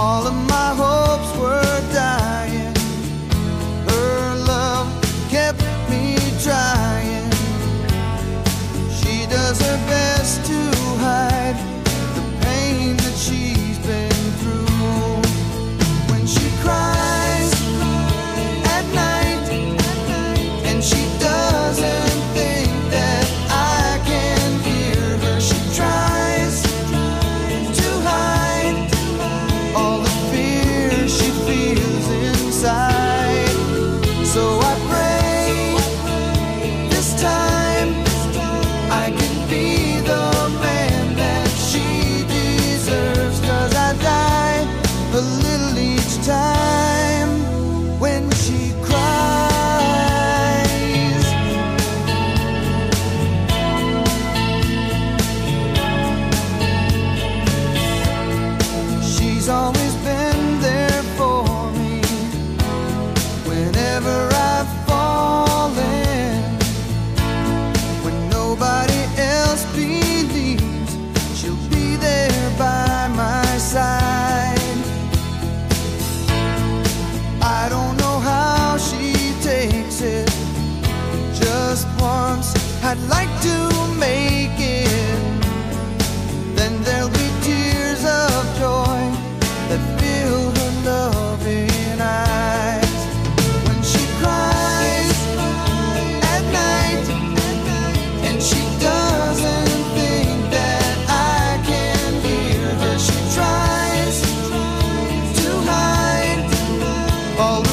all of my hopes were each time when she cries. She's always I'd like to make it. Then there'll be tears of joy that fill her loving eyes. When she cries at night, and she doesn't think that I can hear her, she tries to hide all.